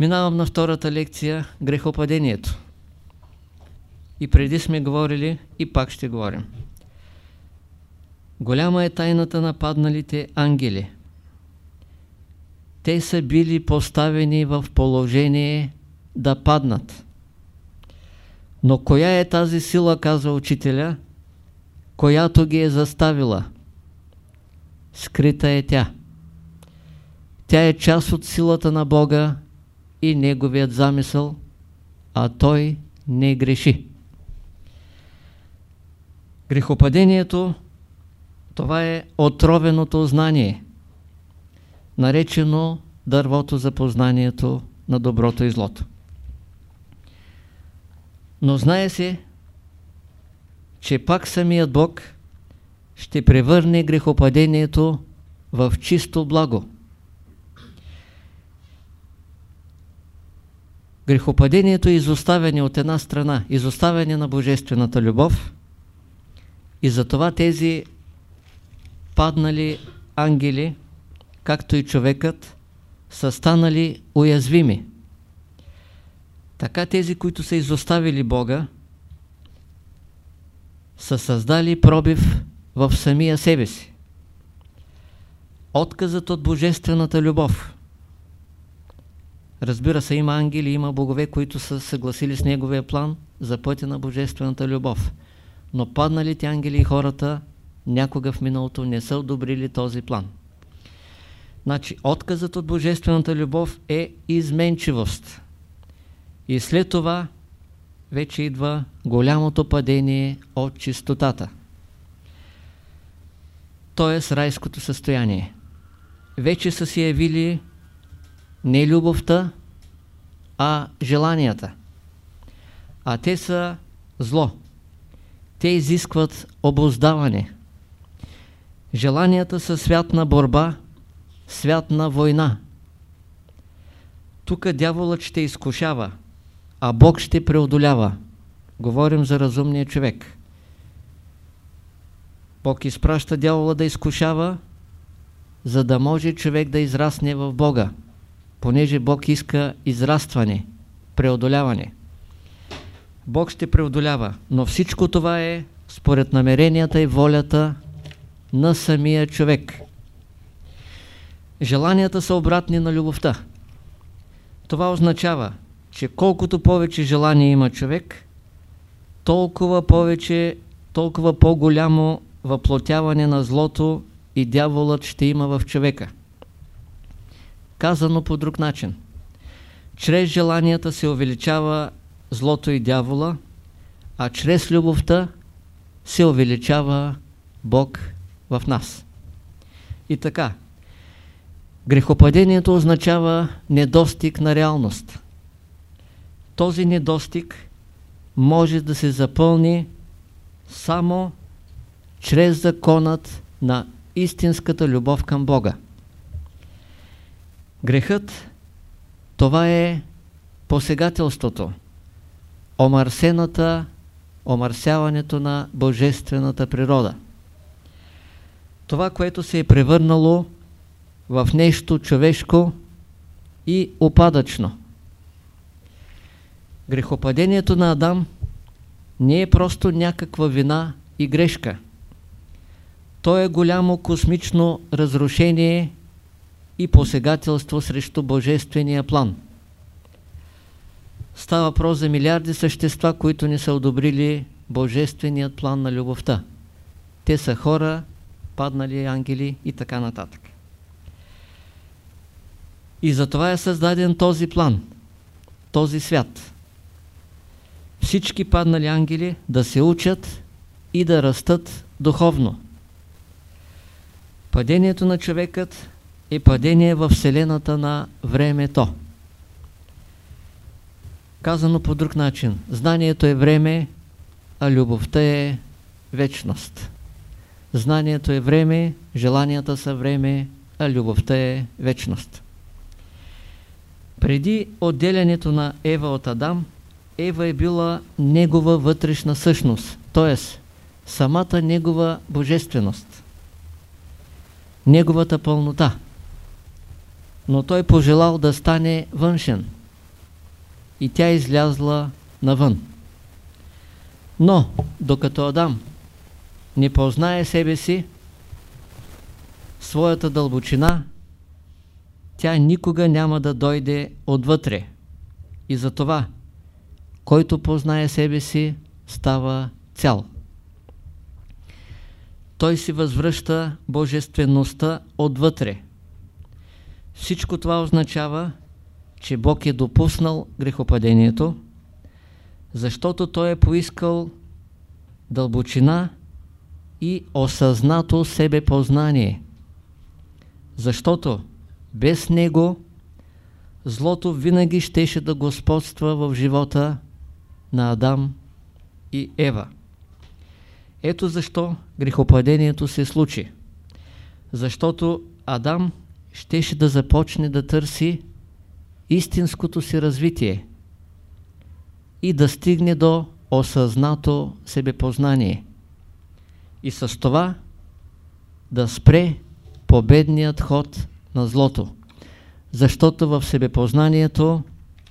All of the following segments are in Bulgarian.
Минавам на втората лекция – грехопадението. И преди сме говорили и пак ще говорим. Голяма е тайната на падналите ангели. Те са били поставени в положение да паднат. Но коя е тази сила, казва учителя, която ги е заставила? Скрита е тя. Тя е част от силата на Бога и Неговият замисъл, а Той не греши. Грехопадението това е отровеното знание, наречено дървото за познанието на доброто и злото. Но знае се, че пак самият Бог ще превърне грехопадението в чисто благо. Грехопадението е изоставяне от една страна, изоставяне на божествената любов и затова тези паднали ангели, както и човекът, са станали уязвими. Така тези, които са изоставили Бога, са създали пробив в самия себе си. Отказът от божествената любов. Разбира се, има ангели, има богове, които са съгласили с неговия план за пътя на божествената любов. Но падналите ангели и хората някога в миналото не са одобрили този план. Значи, отказът от божествената любов е изменчивост. И след това вече идва голямото падение от чистотата. Т.е. райското състояние. Вече са си явили не любовта, а желанията. А те са зло. Те изискват обоздаване. Желанията са свят на борба, свят на война. Тук дяволът ще изкушава, а Бог ще преодолява. Говорим за разумния човек. Бог изпраща дявола да изкушава, за да може човек да израсне в Бога, понеже Бог иска израстване, преодоляване. Бог ще преодолява, но всичко това е според намеренията и волята на самия човек. Желанията са обратни на любовта. Това означава, че колкото повече желание има човек, толкова повече, толкова по-голямо въплотяване на злото и дяволът ще има в човека. Казано по друг начин. Чрез желанията се увеличава злото и дявола, а чрез любовта се увеличава Бог в нас. И така, грехопадението означава недостиг на реалност. Този недостиг може да се запълни само чрез законът на истинската любов към Бога. Грехът това е посегателството, омърсената, омърсяването на божествената природа. Това, което се е превърнало в нещо човешко и опадъчно. Грехопадението на Адам не е просто някаква вина и грешка. То е голямо космично разрушение и посегателство срещу Божествения план. Става въпрос за милиарди същества, които не са одобрили Божественият план на любовта. Те са хора, паднали ангели и така нататък. И затова е създаден този план, този свят. Всички паднали ангели да се учат и да растат духовно. Падението на човекът е падение в Вселената на времето. Казано по друг начин, знанието е време, а любовта е вечност. Знанието е време, желанията са време, а любовта е вечност. Преди отделянето на Ева от Адам, Ева е била негова вътрешна същност, т.е. самата негова божественост, неговата пълнота. Но той пожелал да стане външен, и тя излязла навън. Но, докато Адам не познае себе си, своята дълбочина, тя никога няма да дойде отвътре. И затова, който познае себе си, става цял. Той си възвръща божествеността отвътре. Всичко това означава, че Бог е допуснал грехопадението, защото Той е поискал дълбочина и осъзнато себепознание. Защото без Него злото винаги щеше да господства в живота на Адам и Ева. Ето защо грехопадението се случи. Защото Адам щеше да започне да търси истинското си развитие и да стигне до осъзнато себепознание. И с това да спре победният ход на злото. Защото в себепознанието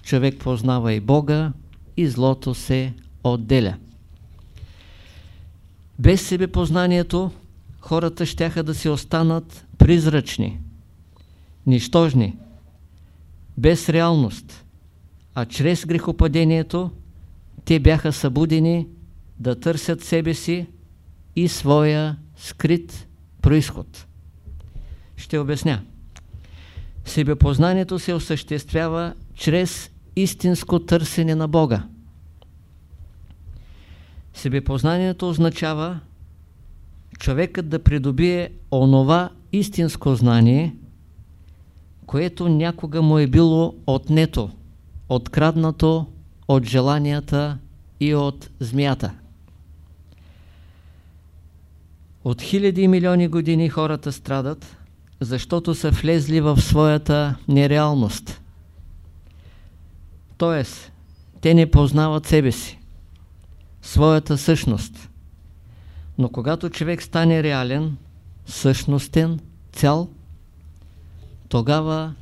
човек познава и Бога, и злото се отделя. Без себепознанието хората щяха да се останат призрачни, нищожни, без реалност, а чрез грехопадението те бяха събудени да търсят себе си и своя скрит происход. Ще обясня. Себепознанието се осъществява чрез истинско търсене на Бога. Себепознанието означава човекът да придобие онова истинско знание, което някога му е било отнето, откраднато от желанията и от змията. От хиляди и милиони години хората страдат, защото са влезли в своята нереалност. Тоест, те не познават себе си, своята същност. Но когато човек стане реален, същностен, цял, тогава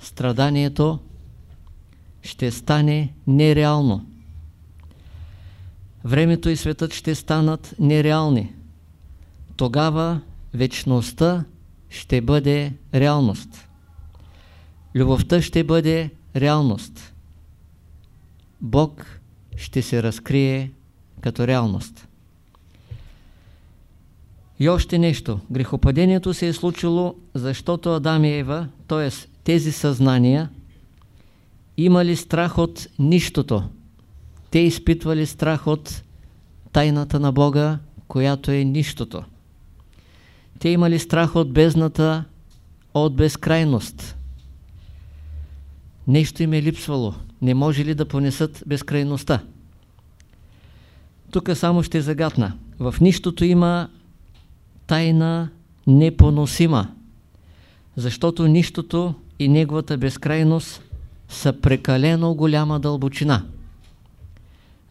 страданието ще стане нереално. Времето и светът ще станат нереални. Тогава вечността ще бъде реалност. Любовта ще бъде реалност. Бог ще се разкрие като реалност. И още нещо. Грехопадението се е случило, защото Адам и Ева, т.е. тези съзнания, имали страх от нищото. Те изпитвали страх от тайната на Бога, която е нищото. Те имали страх от бездната, от безкрайност. Нещо им е липсвало. Не може ли да понесат безкрайността? Тук само ще загатна. В нищото има тайна непоносима, защото нищото и неговата безкрайност са прекалено голяма дълбочина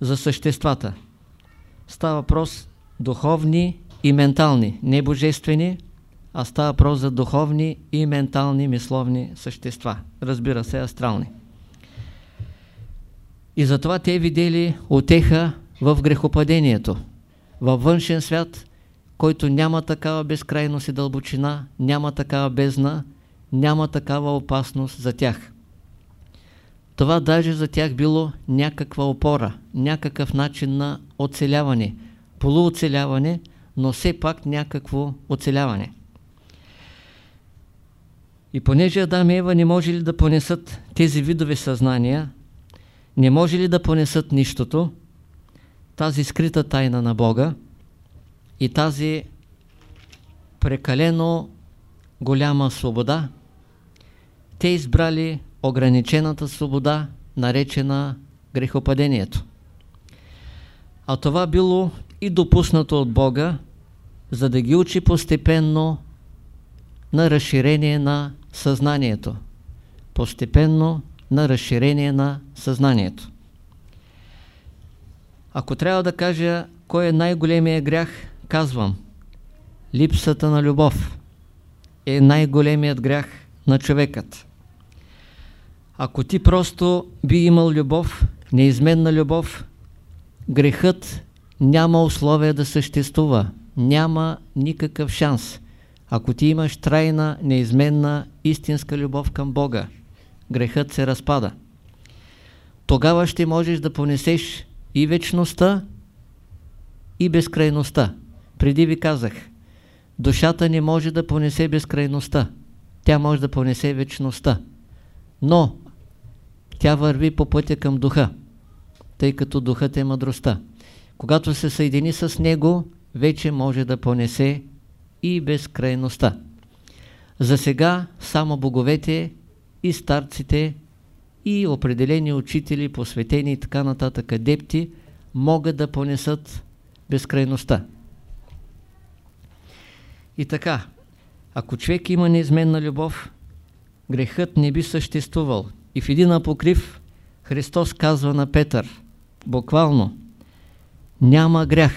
за съществата. Става въпрос духовни и ментални, не божествени, а става въпрос за духовни и ментални мисловни същества. Разбира се, астрални. И затова те видели отеха в грехопадението. Във външен свят, който няма такава безкрайност и дълбочина, няма такава бездна, няма такава опасност за тях. Това даже за тях било някаква опора, някакъв начин на оцеляване, полуоцеляване, но все пак някакво оцеляване. И понеже Адам и Ева не може ли да понесат тези видове съзнания, не може ли да понесат нищото, тази скрита тайна на Бога и тази прекалено голяма свобода, те избрали ограничената свобода, наречена грехопадението. А това било и допуснато от Бога, за да ги учи постепенно на разширение на съзнанието. Постепенно на разширение на съзнанието. Ако трябва да кажа кой е най-големия грях, казвам липсата на любов е най-големият грях на човекът. Ако ти просто би имал любов, неизменна любов, грехът няма условия да съществува. Няма никакъв шанс. Ако ти имаш трайна, неизменна, истинска любов към Бога, грехът се разпада. Тогава ще можеш да понесеш и вечността, и безкрайността. Преди ви казах, душата не може да понесе безкрайността. Тя може да понесе вечността. Но тя върви по пътя към духа, тъй като духът е мъдростта. Когато се съедини с него, вече може да понесе и безкрайността. За сега само боговете и старците и определени учители, посветени и така нататък адепти могат да понесат безкрайността. И така, ако човек има неизменна любов, грехът не би съществувал. И в един апокрив Христос казва на Петър, буквално, няма грях.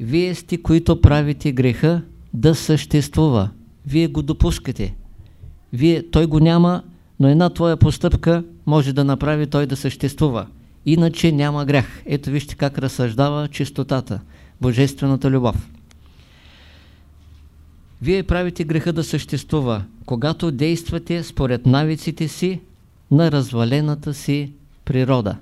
Вие сте, които правите греха да съществува. Вие го допускате. Вие, той го няма, но една твоя постъпка може да направи той да съществува. Иначе няма грях. Ето вижте как разсъждава чистотата, божествената любов. Вие правите греха да съществува, когато действате според навиците си на развалената си природа.